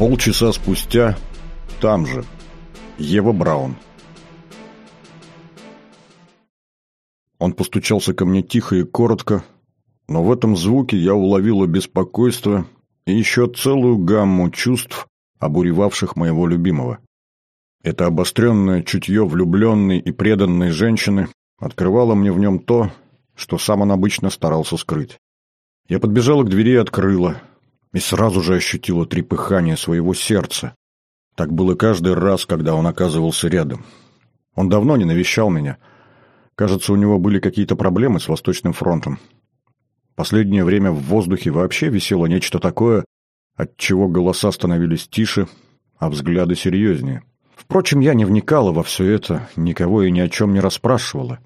Полчаса спустя, там же, Ева Браун. Он постучался ко мне тихо и коротко, но в этом звуке я уловила беспокойство и еще целую гамму чувств, обуревавших моего любимого. Это обостренное чутье влюбленной и преданной женщины открывало мне в нем то, что сам он обычно старался скрыть. Я подбежала к двери и открыла, и сразу же ощутила трепыхание своего сердца. Так было каждый раз, когда он оказывался рядом. Он давно не навещал меня. Кажется, у него были какие-то проблемы с Восточным фронтом. Последнее время в воздухе вообще висело нечто такое, от чего голоса становились тише, а взгляды серьезнее. Впрочем, я не вникала во все это, никого и ни о чем не расспрашивала.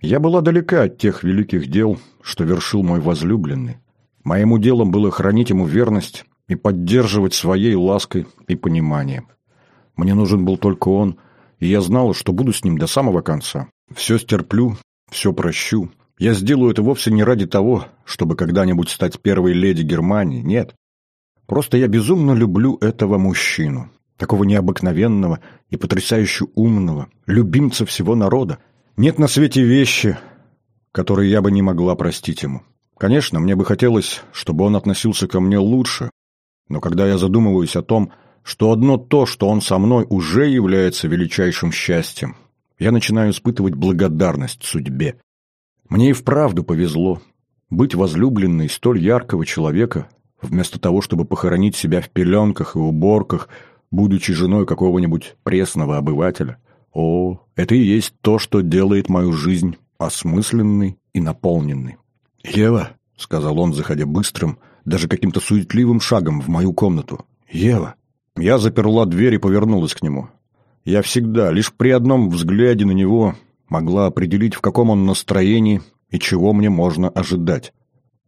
Я была далека от тех великих дел, что вершил мой возлюбленный. Моим делом было хранить ему верность и поддерживать своей лаской и пониманием. Мне нужен был только он, и я знала, что буду с ним до самого конца. Все стерплю, все прощу. Я сделаю это вовсе не ради того, чтобы когда-нибудь стать первой леди Германии, нет. Просто я безумно люблю этого мужчину, такого необыкновенного и потрясающе умного, любимца всего народа, нет на свете вещи, которые я бы не могла простить ему. Конечно, мне бы хотелось, чтобы он относился ко мне лучше, но когда я задумываюсь о том, что одно то, что он со мной, уже является величайшим счастьем, я начинаю испытывать благодарность судьбе. Мне и вправду повезло быть возлюбленной столь яркого человека, вместо того, чтобы похоронить себя в пеленках и уборках, будучи женой какого-нибудь пресного обывателя. О, это и есть то, что делает мою жизнь осмысленной и наполненной. «Ева», — сказал он, заходя быстрым, даже каким-то суетливым шагом в мою комнату. «Ева». Я заперла дверь и повернулась к нему. Я всегда, лишь при одном взгляде на него, могла определить, в каком он настроении и чего мне можно ожидать.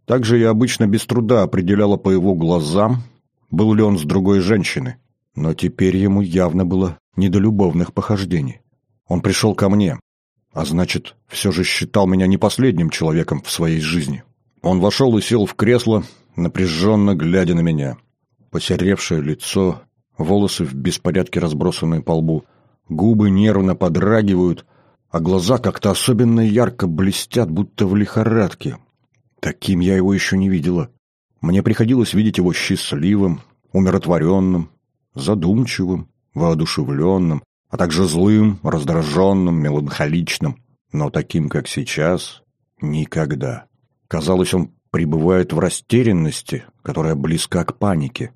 Также я обычно без труда определяла по его глазам, был ли он с другой женщиной. Но теперь ему явно было не до похождений. Он пришел ко мне, а значит, все же считал меня не последним человеком в своей жизни. Он вошел и сел в кресло, напряженно глядя на меня. Посеревшее лицо, волосы в беспорядке разбросанные по лбу, губы нервно подрагивают, а глаза как-то особенно ярко блестят, будто в лихорадке. Таким я его еще не видела. Мне приходилось видеть его счастливым, умиротворенным, задумчивым, воодушевленным, а также злым, раздраженным, меланхоличным. Но таким, как сейчас, никогда. Казалось, он пребывает в растерянности, которая близка к панике.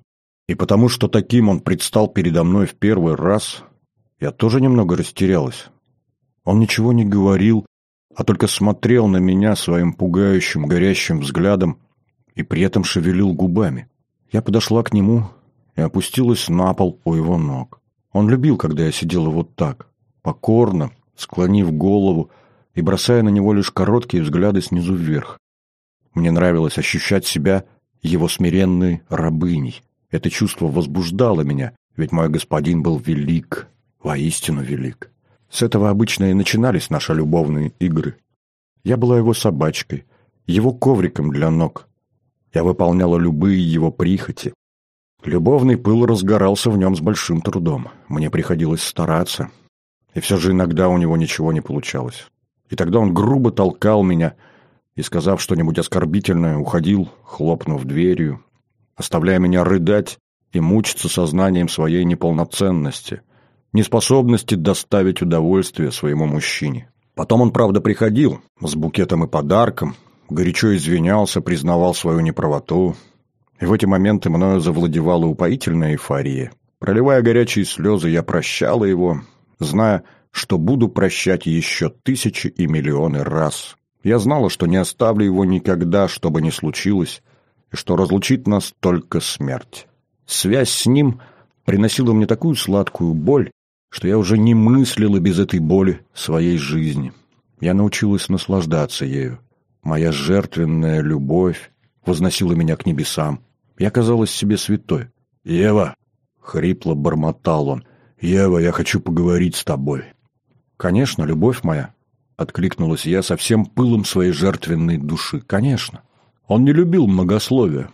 И потому что таким он предстал передо мной в первый раз, я тоже немного растерялась. Он ничего не говорил, а только смотрел на меня своим пугающим, горящим взглядом и при этом шевелил губами. Я подошла к нему и опустилась на пол у его ног. Он любил, когда я сидела вот так, покорно, склонив голову и бросая на него лишь короткие взгляды снизу вверх. Мне нравилось ощущать себя его смиренной рабыней. Это чувство возбуждало меня, ведь мой господин был велик, воистину велик. С этого обычно и начинались наши любовные игры. Я была его собачкой, его ковриком для ног. Я выполняла любые его прихоти, Любовный пыл разгорался в нем с большим трудом. Мне приходилось стараться. И все же иногда у него ничего не получалось. И тогда он грубо толкал меня и, сказав что-нибудь оскорбительное, уходил, хлопнув дверью, оставляя меня рыдать и мучиться сознанием своей неполноценности, неспособности доставить удовольствие своему мужчине. Потом он, правда, приходил с букетом и подарком, горячо извинялся, признавал свою неправоту, в эти моменты мною завладевала упоительная эйфория. Проливая горячие слезы, я прощала его, зная, что буду прощать еще тысячи и миллионы раз. Я знала, что не оставлю его никогда, что бы ни случилось, и что разлучит нас только смерть. Связь с ним приносила мне такую сладкую боль, что я уже не мыслила без этой боли своей жизни. Я научилась наслаждаться ею. Моя жертвенная любовь возносила меня к небесам. Я казалась себе святой. «Ева!» — хрипло бормотал он. «Ева, я хочу поговорить с тобой». «Конечно, любовь моя!» — откликнулась я со всем пылом своей жертвенной души. «Конечно!» Он не любил многословия,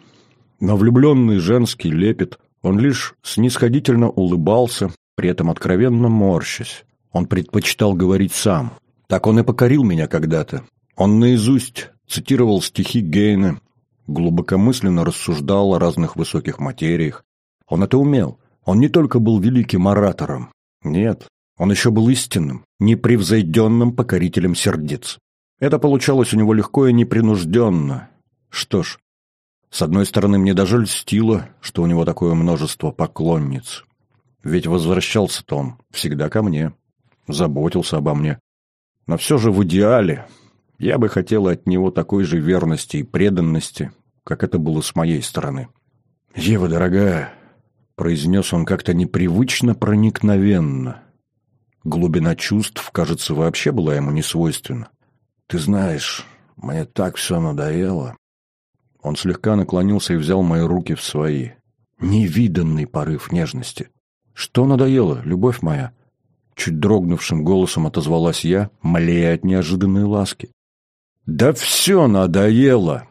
но влюбленный женский лепет Он лишь снисходительно улыбался, при этом откровенно морщась. Он предпочитал говорить сам. Так он и покорил меня когда-то. Он наизусть цитировал стихи Гейна, глубокомысленно рассуждал о разных высоких материях. Он это умел. Он не только был великим оратором. Нет, он еще был истинным, непревзойденным покорителем сердец. Это получалось у него легко и непринужденно. Что ж, с одной стороны, мне даже льстило, что у него такое множество поклонниц. Ведь возвращался-то он всегда ко мне, заботился обо мне. Но все же в идеале я бы хотел от него такой же верности и преданности, как это было с моей стороны. «Ева, дорогая», — произнес он как-то непривычно проникновенно. Глубина чувств, кажется, вообще была ему не свойственна. «Ты знаешь, мне так все надоело». Он слегка наклонился и взял мои руки в свои. Невиданный порыв нежности. «Что надоело, любовь моя?» Чуть дрогнувшим голосом отозвалась я, млея от неожиданной ласки. «Да все надоело!»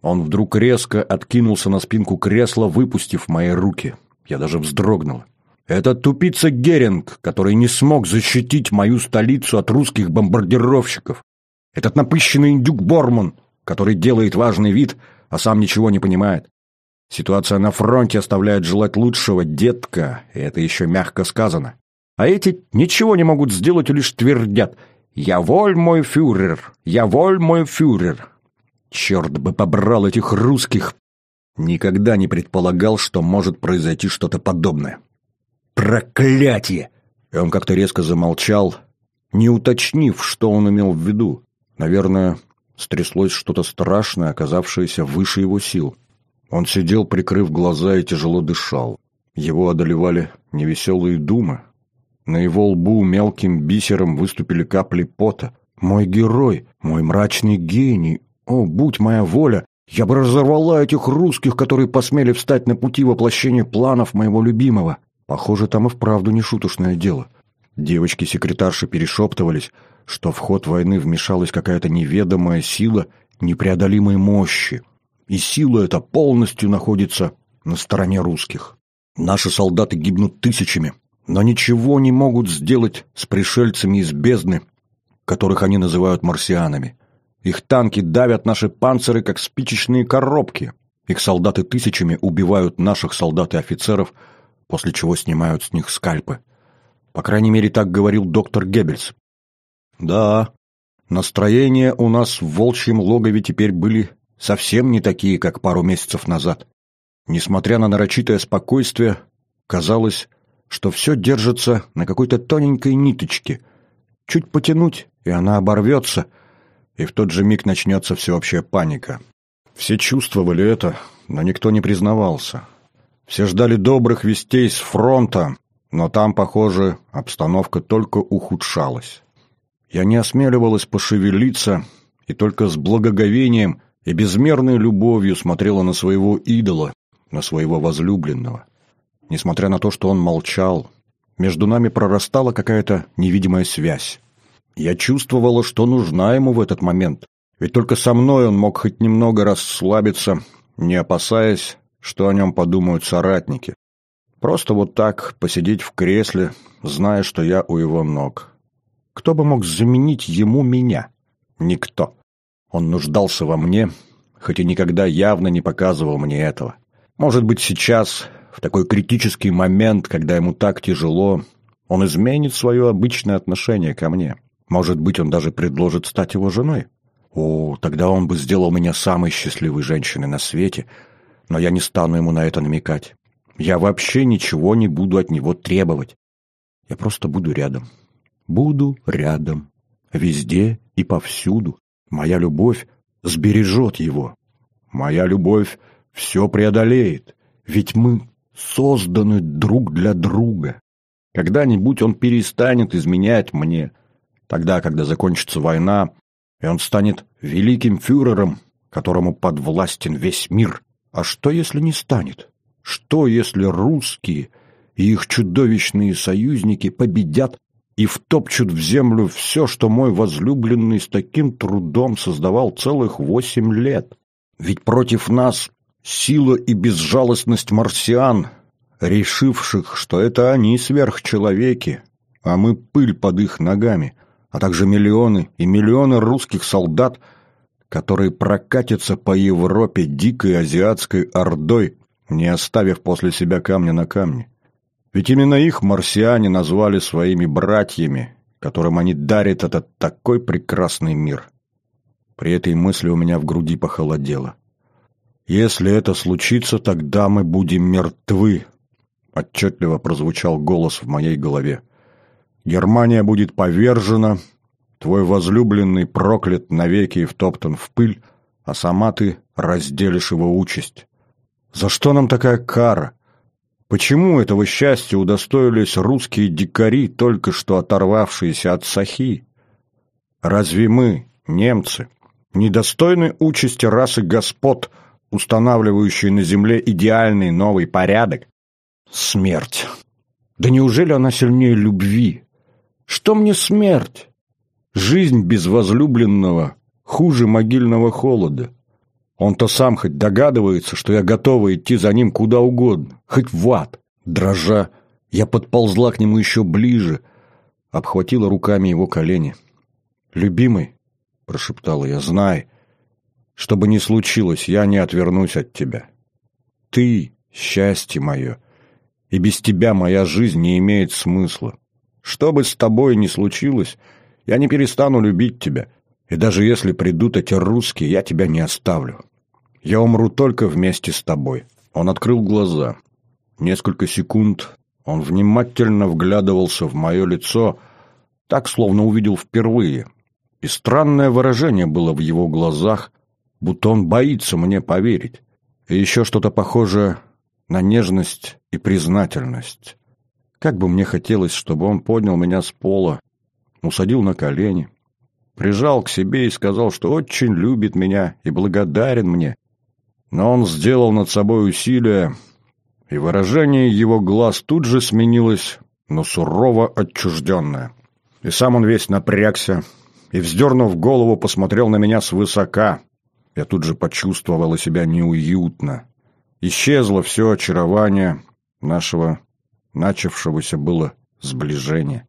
Он вдруг резко откинулся на спинку кресла, выпустив мои руки. Я даже вздрогнул. «Это тупица Геринг, который не смог защитить мою столицу от русских бомбардировщиков. Этот напыщенный индюк Борман, который делает важный вид, а сам ничего не понимает. Ситуация на фронте оставляет желать лучшего, детка, и это еще мягко сказано. А эти ничего не могут сделать и лишь твердят «Я воль, мой фюрер! Я воль, мой фюрер!» Черт бы побрал этих русских! Никогда не предполагал, что может произойти что-то подобное. Проклятие! И он как-то резко замолчал, не уточнив, что он имел в виду. Наверное, стряслось что-то страшное, оказавшееся выше его сил. Он сидел, прикрыв глаза, и тяжело дышал. Его одолевали невеселые думы. На его лбу мелким бисером выступили капли пота. «Мой герой, мой мрачный гений! О, будь моя воля! Я бы разорвала этих русских, которые посмели встать на пути воплощения планов моего любимого!» Похоже, там и вправду не шуточное дело. Девочки-секретарши перешептывались, что в ход войны вмешалась какая-то неведомая сила непреодолимой мощи и сила эта полностью находится на стороне русских. Наши солдаты гибнут тысячами, но ничего не могут сделать с пришельцами из бездны, которых они называют марсианами. Их танки давят наши панциры, как спичечные коробки. Их солдаты тысячами убивают наших солдат и офицеров, после чего снимают с них скальпы. По крайней мере, так говорил доктор Геббельс. Да, настроения у нас в волчьем логове теперь были совсем не такие, как пару месяцев назад. Несмотря на нарочитое спокойствие, казалось, что все держится на какой-то тоненькой ниточке. Чуть потянуть, и она оборвется, и в тот же миг начнется всеобщая паника. Все чувствовали это, но никто не признавался. Все ждали добрых вестей с фронта, но там, похоже, обстановка только ухудшалась. Я не осмеливалась пошевелиться и только с благоговением и безмерной любовью смотрела на своего идола, на своего возлюбленного. Несмотря на то, что он молчал, между нами прорастала какая-то невидимая связь. Я чувствовала, что нужна ему в этот момент, ведь только со мной он мог хоть немного расслабиться, не опасаясь, что о нем подумают соратники. Просто вот так посидеть в кресле, зная, что я у его ног. Кто бы мог заменить ему меня? Никто. Он нуждался во мне, хоть и никогда явно не показывал мне этого. Может быть, сейчас, в такой критический момент, когда ему так тяжело, он изменит свое обычное отношение ко мне. Может быть, он даже предложит стать его женой. О, тогда он бы сделал меня самой счастливой женщиной на свете, но я не стану ему на это намекать. Я вообще ничего не буду от него требовать. Я просто буду рядом. Буду рядом. Везде и повсюду. Моя любовь сбережет его. Моя любовь все преодолеет. Ведь мы созданы друг для друга. Когда-нибудь он перестанет изменять мне. Тогда, когда закончится война, и он станет великим фюрером, которому подвластен весь мир. А что, если не станет? Что, если русские и их чудовищные союзники победят и втопчут в землю все, что мой возлюбленный с таким трудом создавал целых восемь лет. Ведь против нас сила и безжалостность марсиан, решивших, что это они сверхчеловеки, а мы пыль под их ногами, а также миллионы и миллионы русских солдат, которые прокатятся по Европе дикой азиатской ордой, не оставив после себя камня на камне. Ведь именно их марсиане назвали своими братьями, которым они дарят этот такой прекрасный мир. При этой мысли у меня в груди похолодело. «Если это случится, тогда мы будем мертвы», — отчетливо прозвучал голос в моей голове. «Германия будет повержена, твой возлюбленный проклят навеки и втоптан в пыль, а сама ты разделишь его участь. За что нам такая кара? Почему этого счастья удостоились русские дикари, только что оторвавшиеся от сахи? Разве мы, немцы, недостойны участи расы господ, устанавливающей на земле идеальный новый порядок? Смерть. Да неужели она сильнее любви? Что мне смерть? Жизнь без возлюбленного хуже могильного холода. Он-то сам хоть догадывается, что я готова идти за ним куда угодно, хоть в ад. Дрожа, я подползла к нему еще ближе, обхватила руками его колени. «Любимый», — прошептала я, — «знай, что бы ни случилось, я не отвернусь от тебя. Ты — счастье мое, и без тебя моя жизнь не имеет смысла. Что бы с тобой ни случилось, я не перестану любить тебя, и даже если придут эти русские, я тебя не оставлю. Я умру только вместе с тобой». Он открыл глаза. Несколько секунд он внимательно вглядывался в мое лицо, так, словно увидел впервые. И странное выражение было в его глазах, будто он боится мне поверить. И еще что-то похожее на нежность и признательность. Как бы мне хотелось, чтобы он поднял меня с пола, усадил на колени, прижал к себе и сказал, что очень любит меня и благодарен мне. Но он сделал над собой усилие, и выражение его глаз тут же сменилось, но сурово отчужденное. И сам он весь напрягся, и, вздернув голову, посмотрел на меня свысока. Я тут же почувствовала себя неуютно. Исчезло все очарование нашего начавшегося было сближения.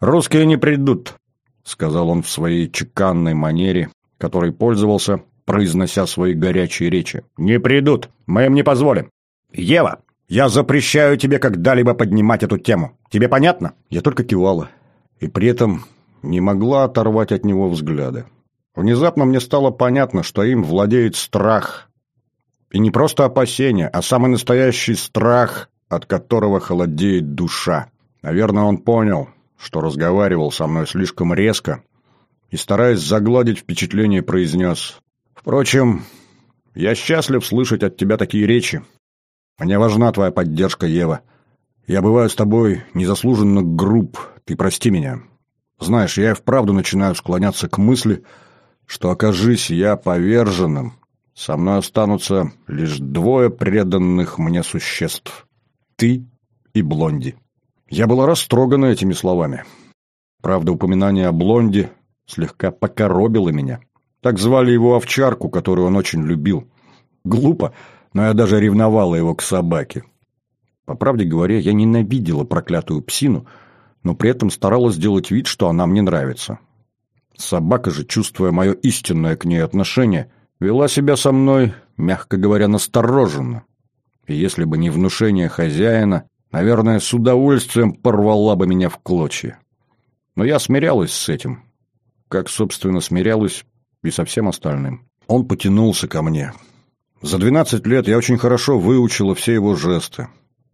«Русские не придут», — сказал он в своей чеканной манере, которой пользовался, произнося свои горячие речи. «Не придут. Мы им не позволим. Ева, я запрещаю тебе когда-либо поднимать эту тему. Тебе понятно?» Я только кивала. И при этом не могла оторвать от него взгляда. Внезапно мне стало понятно, что им владеет страх. И не просто опасение, а самый настоящий страх, от которого холодеет душа. Наверное, он понял, что разговаривал со мной слишком резко и, стараясь загладить впечатление, произнес «Впрочем, я счастлив слышать от тебя такие речи. Мне важна твоя поддержка, Ева. Я бываю с тобой незаслуженно груб, ты прости меня. Знаешь, я и вправду начинаю склоняться к мысли, что, окажись я поверженным, со мной останутся лишь двое преданных мне существ — ты и Блонди». Я была растрогана этими словами. Правда, упоминание о блонде слегка покоробило меня. Так звали его овчарку, которую он очень любил. Глупо, но я даже ревновала его к собаке. По правде говоря, я ненавидела проклятую псину, но при этом старалась сделать вид, что она мне нравится. Собака же, чувствуя мое истинное к ней отношение, вела себя со мной, мягко говоря, настороженно. И если бы не внушение хозяина, Наверное, с удовольствием порвала бы меня в клочья. Но я смирялась с этим. Как, собственно, смирялась и со всем остальным. Он потянулся ко мне. За двенадцать лет я очень хорошо выучила все его жесты.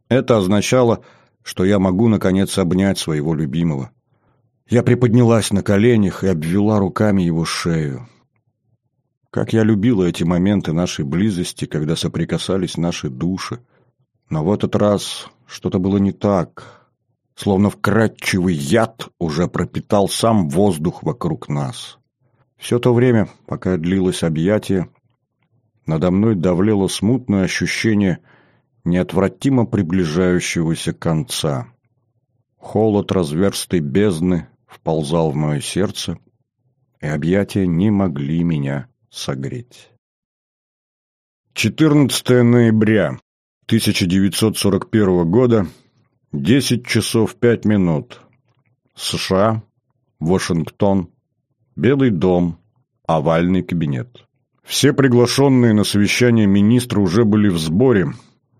Это означало, что я могу, наконец, обнять своего любимого. Я приподнялась на коленях и обвела руками его шею. Как я любила эти моменты нашей близости, когда соприкасались наши души. Но в этот раз что-то было не так. Словно вкрадчивый яд уже пропитал сам воздух вокруг нас. Все то время, пока длилось объятие, надо мной давлело смутное ощущение неотвратимо приближающегося конца. Холод разверстой бездны вползал в мое сердце, и объятия не могли меня согреть. 14 ноября. 1941 года, 10 часов 5 минут. США, Вашингтон, Белый дом, овальный кабинет. Все приглашенные на совещание министры уже были в сборе,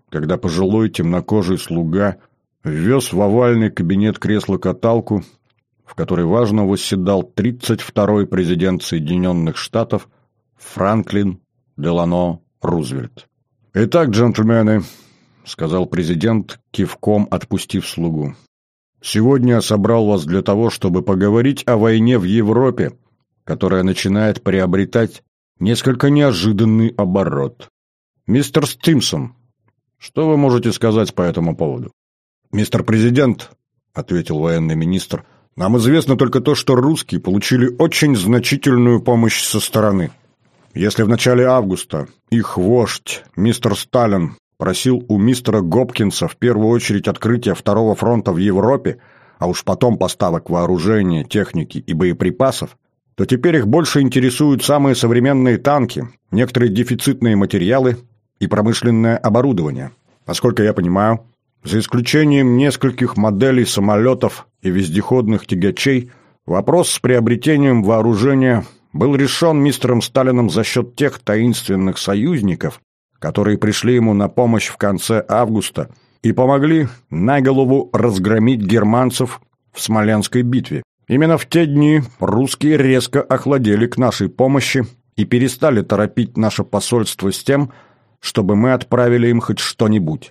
когда пожилой темнокожий слуга ввез в овальный кабинет кресло-каталку, в которой важно восседал 32-й президент Соединенных Штатов Франклин Делано Рузвельт. «Итак, джентльмены», — сказал президент, кивком отпустив слугу, — «сегодня я собрал вас для того, чтобы поговорить о войне в Европе, которая начинает приобретать несколько неожиданный оборот. Мистер Стимсон, что вы можете сказать по этому поводу?» «Мистер президент», — ответил военный министр, — «нам известно только то, что русские получили очень значительную помощь со стороны». Если в начале августа их вождь, мистер Сталин, просил у мистера Гопкинса в первую очередь открытия второго фронта в Европе, а уж потом поставок вооружения, техники и боеприпасов, то теперь их больше интересуют самые современные танки, некоторые дефицитные материалы и промышленное оборудование. Насколько я понимаю, за исключением нескольких моделей самолетов и вездеходных тягачей, вопрос с приобретением вооружения был решен мистером Сталином за счет тех таинственных союзников, которые пришли ему на помощь в конце августа и помогли на голову разгромить германцев в Смоленской битве. Именно в те дни русские резко охладели к нашей помощи и перестали торопить наше посольство с тем, чтобы мы отправили им хоть что-нибудь.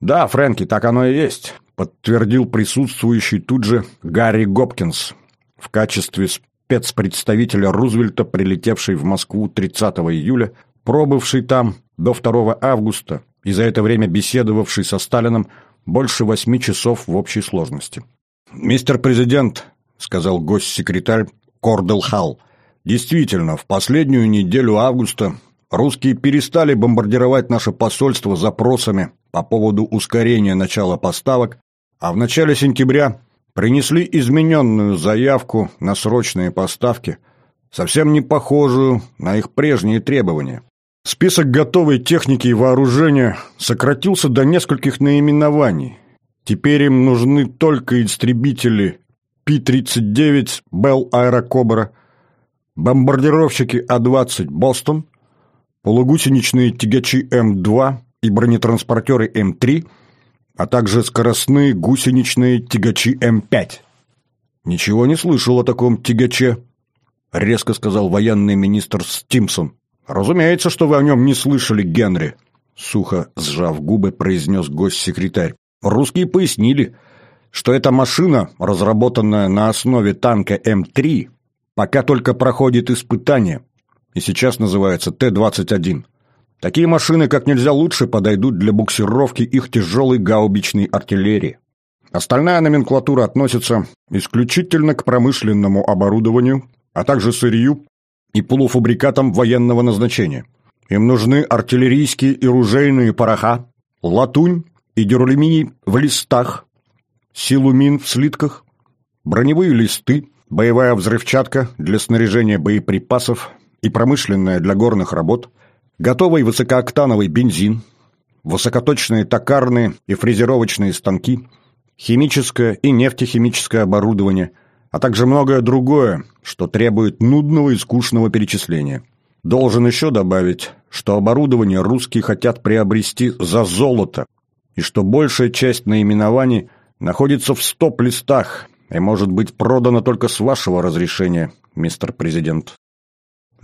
«Да, Фрэнки, так оно и есть», — подтвердил присутствующий тут же Гарри Гопкинс в качестве спецпредставителя Рузвельта, прилетевший в Москву 30 июля, пробывший там до 2 августа и за это время беседовавший со Сталином больше восьми часов в общей сложности. «Мистер президент», — сказал госсекретарь Кордел Халл, «действительно, в последнюю неделю августа русские перестали бомбардировать наше посольство запросами по поводу ускорения начала поставок, а в начале сентября принесли измененную заявку на срочные поставки, совсем не похожую на их прежние требования. Список готовой техники и вооружения сократился до нескольких наименований. Теперь им нужны только истребители Пи-39 Белл Аэрокобра, бомбардировщики А-20 Бостон, полугусеничные тягачи М-2 и бронетранспортеры М-3 – а также скоростные гусеничные тягачи М5. «Ничего не слышал о таком тягаче», — резко сказал военный министр Стимсон. «Разумеется, что вы о нем не слышали, Генри», — сухо сжав губы, произнес госсекретарь. «Русские пояснили, что эта машина, разработанная на основе танка М3, пока только проходит испытания, и сейчас называется Т-21. Такие машины как нельзя лучше подойдут для буксировки их тяжелой гаубичной артиллерии. Остальная номенклатура относится исключительно к промышленному оборудованию, а также сырью и полуфабрикатам военного назначения. Им нужны артиллерийские и ружейные пороха, латунь и дюралюминий в листах, силумин в слитках, броневые листы, боевая взрывчатка для снаряжения боеприпасов и промышленная для горных работ – готовый высокооктановый бензин, высокоточные токарные и фрезеровочные станки, химическое и нефтехимическое оборудование, а также многое другое, что требует нудного и скучного перечисления. Должен еще добавить, что оборудование русские хотят приобрести за золото, и что большая часть наименований находится в стоп-листах и может быть продана только с вашего разрешения, мистер президент.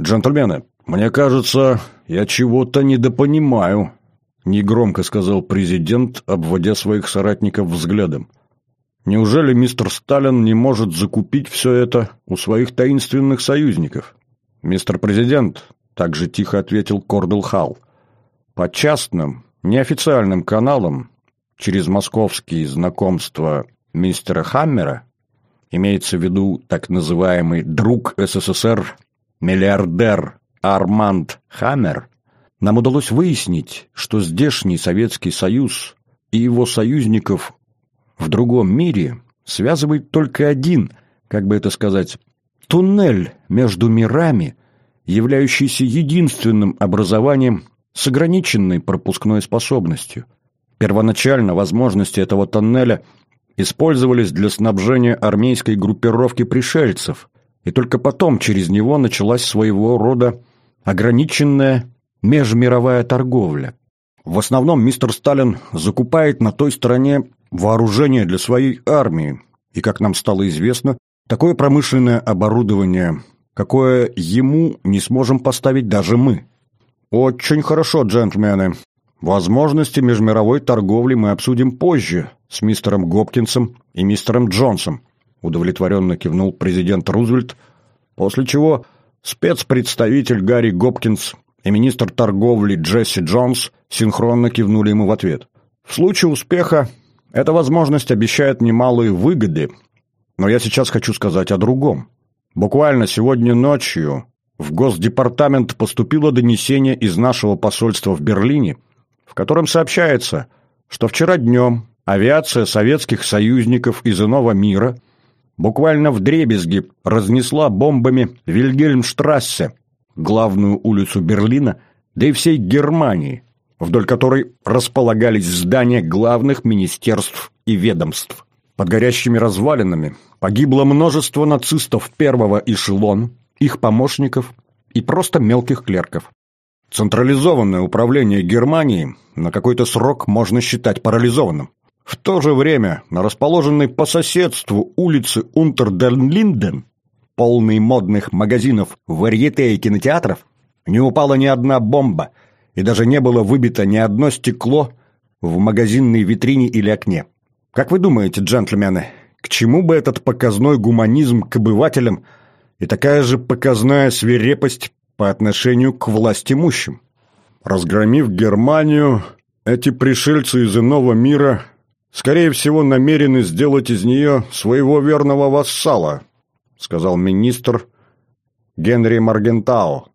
Джентльмены, «Мне кажется, я чего-то недопонимаю», — негромко сказал президент, обводя своих соратников взглядом. «Неужели мистер Сталин не может закупить все это у своих таинственных союзников?» «Мистер президент», — также тихо ответил Кордел Халл, «по частным, неофициальным каналам, через московские знакомства мистера Хаммера, имеется в виду так называемый «друг СССР», миллиардер Арманд Хаммер, нам удалось выяснить, что здешний Советский Союз и его союзников в другом мире связывает только один, как бы это сказать, туннель между мирами, являющийся единственным образованием с ограниченной пропускной способностью. Первоначально возможности этого тоннеля использовались для снабжения армейской группировки пришельцев, и только потом через него началась своего рода ограниченная межмировая торговля. В основном мистер Сталин закупает на той стороне вооружение для своей армии, и, как нам стало известно, такое промышленное оборудование, какое ему не сможем поставить даже мы. Очень хорошо, джентльмены. Возможности межмировой торговли мы обсудим позже с мистером Гопкинсом и мистером Джонсом, удовлетворенно кивнул президент Рузвельт, после чего спецпредставитель Гарри Гопкинс и министр торговли Джесси Джонс синхронно кивнули ему в ответ. В случае успеха эта возможность обещает немалые выгоды, но я сейчас хочу сказать о другом. Буквально сегодня ночью в Госдепартамент поступило донесение из нашего посольства в Берлине, в котором сообщается, что вчера днем авиация советских союзников из иного мира буквально в дребезги разнесла бомбами Вильгельмштрассе, главную улицу Берлина, да и всей Германии, вдоль которой располагались здания главных министерств и ведомств. Под горящими развалинами погибло множество нацистов первого эшелона, их помощников и просто мелких клерков. Централизованное управление Германией на какой-то срок можно считать парализованным. В то же время на расположенной по соседству улице Унтерден-Линден, полной модных магазинов, варьете и кинотеатров, не упала ни одна бомба, и даже не было выбито ни одно стекло в магазинной витрине или окне. Как вы думаете, джентльмены, к чему бы этот показной гуманизм к обывателям и такая же показная свирепость по отношению к властимущим? Разгромив Германию, эти пришельцы из иного мира, скорее всего, намерены сделать из нее своего верного вассала, сказал министр Генри Маргентау.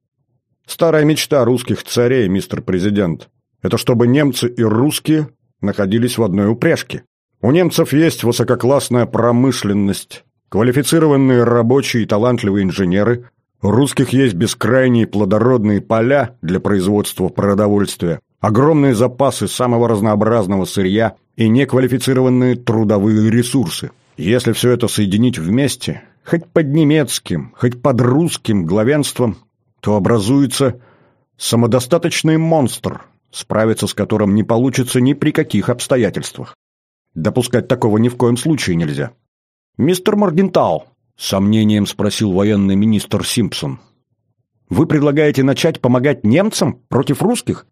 Старая мечта русских царей, мистер президент, это чтобы немцы и русские находились в одной упряжке. У немцев есть высококлассная промышленность, квалифицированные рабочие и талантливые инженеры, у русских есть бескрайние плодородные поля для производства продовольствия, огромные запасы самого разнообразного сырья и неквалифицированные трудовые ресурсы. Если все это соединить вместе, хоть под немецким, хоть под русским главенством, то образуется самодостаточный монстр, справиться с которым не получится ни при каких обстоятельствах. Допускать такого ни в коем случае нельзя. «Мистер Моргентау», — сомнением спросил военный министр Симпсон, «вы предлагаете начать помогать немцам против русских?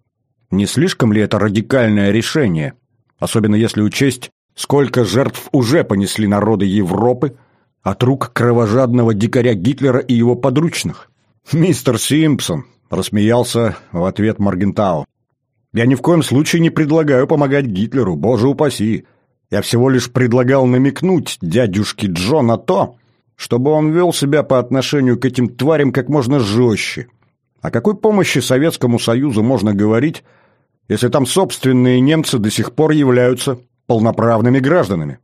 Не слишком ли это радикальное решение, особенно если учесть, сколько жертв уже понесли народы Европы от рук кровожадного дикаря Гитлера и его подручных?» «Мистер Симпсон», — рассмеялся в ответ Маргентау. «Я ни в коем случае не предлагаю помогать Гитлеру, боже упаси. Я всего лишь предлагал намекнуть дядюшке Джо на то, чтобы он вел себя по отношению к этим тварям как можно жестче. О какой помощи Советскому Союзу можно говорить, если там собственные немцы до сих пор являются полноправными гражданами?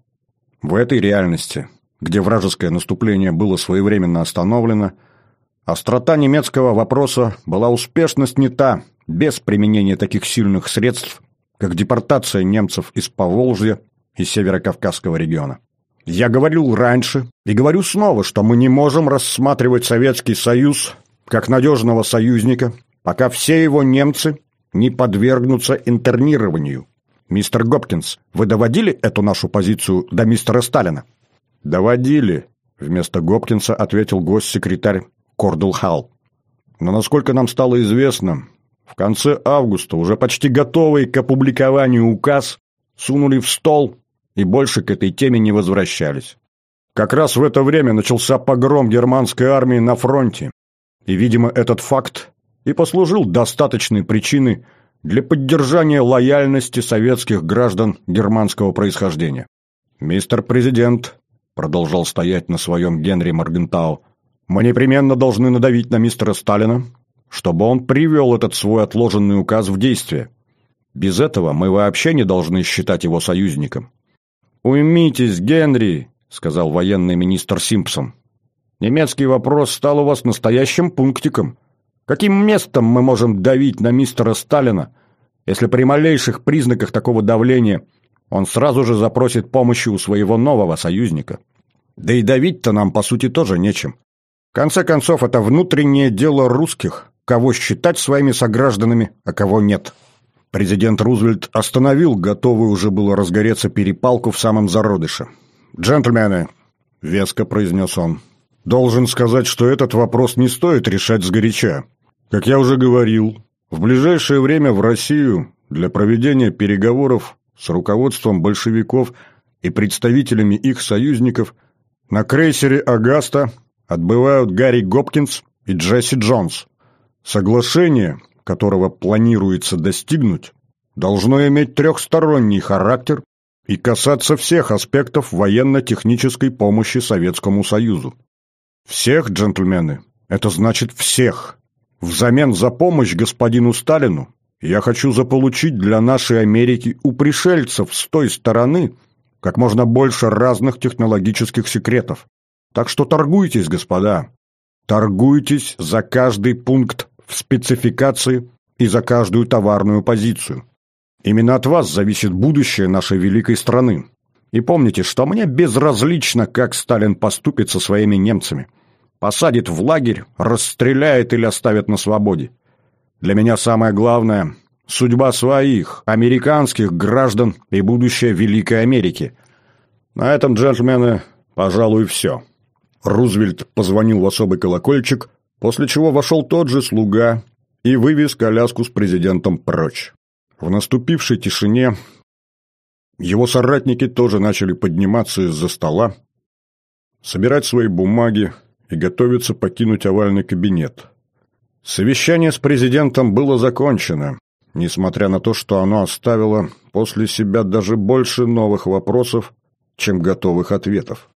В этой реальности, где вражеское наступление было своевременно остановлено, Острота немецкого вопроса была успешно снята без применения таких сильных средств, как депортация немцев из Поволжья и Северокавказского региона. Я говорил раньше и говорю снова, что мы не можем рассматривать Советский Союз как надежного союзника, пока все его немцы не подвергнутся интернированию. Мистер Гопкинс, вы доводили эту нашу позицию до мистера Сталина? Доводили, вместо Гопкинса ответил госсекретарь Кордулхал. Но насколько нам стало известно, в конце августа уже почти готовый к опубликованию указ сунули в стол и больше к этой теме не возвращались. Как раз в это время начался погром германской армии на фронте, и, видимо, этот факт и послужил достаточной причиной для поддержания лояльности советских граждан германского происхождения. «Мистер Президент», — продолжал стоять на своем Генри Моргентау, мы непременно должны надавить на мистера Сталина, чтобы он привел этот свой отложенный указ в действие. Без этого мы вообще не должны считать его союзником. «Уймитесь, Генри», — сказал военный министр Симпсон. «Немецкий вопрос стал у вас настоящим пунктиком. Каким местом мы можем давить на мистера Сталина, если при малейших признаках такого давления он сразу же запросит помощи у своего нового союзника. Да и давить-то нам, по сути, тоже нечем. В конце концов, это внутреннее дело русских, кого считать своими согражданами, а кого нет. Президент Рузвельт остановил готовую уже было разгореться перепалку в самом зародыше. «Джентльмены», — веско произнес он, — «должен сказать, что этот вопрос не стоит решать сгоряча. Как я уже говорил, в ближайшее время в Россию для проведения переговоров с руководством большевиков и представителями их союзников на крейсере «Агаста» отбывают Гарри Гопкинс и Джесси Джонс. Соглашение, которого планируется достигнуть, должно иметь трехсторонний характер и касаться всех аспектов военно-технической помощи Советскому Союзу. Всех, джентльмены, это значит всех. Взамен за помощь господину Сталину я хочу заполучить для нашей Америки у пришельцев с той стороны как можно больше разных технологических секретов. Так что торгуйтесь, господа. Торгуйтесь за каждый пункт в спецификации и за каждую товарную позицию. Именно от вас зависит будущее нашей великой страны. И помните, что мне безразлично, как Сталин поступит со своими немцами. Посадит в лагерь, расстреляет или оставит на свободе. Для меня самое главное – судьба своих, американских граждан и будущее Великой Америки. На этом, джентльмены, пожалуй, все. Рузвельт позвонил в особый колокольчик, после чего вошел тот же слуга и вывез коляску с президентом прочь. В наступившей тишине его соратники тоже начали подниматься из-за стола, собирать свои бумаги и готовиться покинуть овальный кабинет. Совещание с президентом было закончено, несмотря на то, что оно оставило после себя даже больше новых вопросов, чем готовых ответов.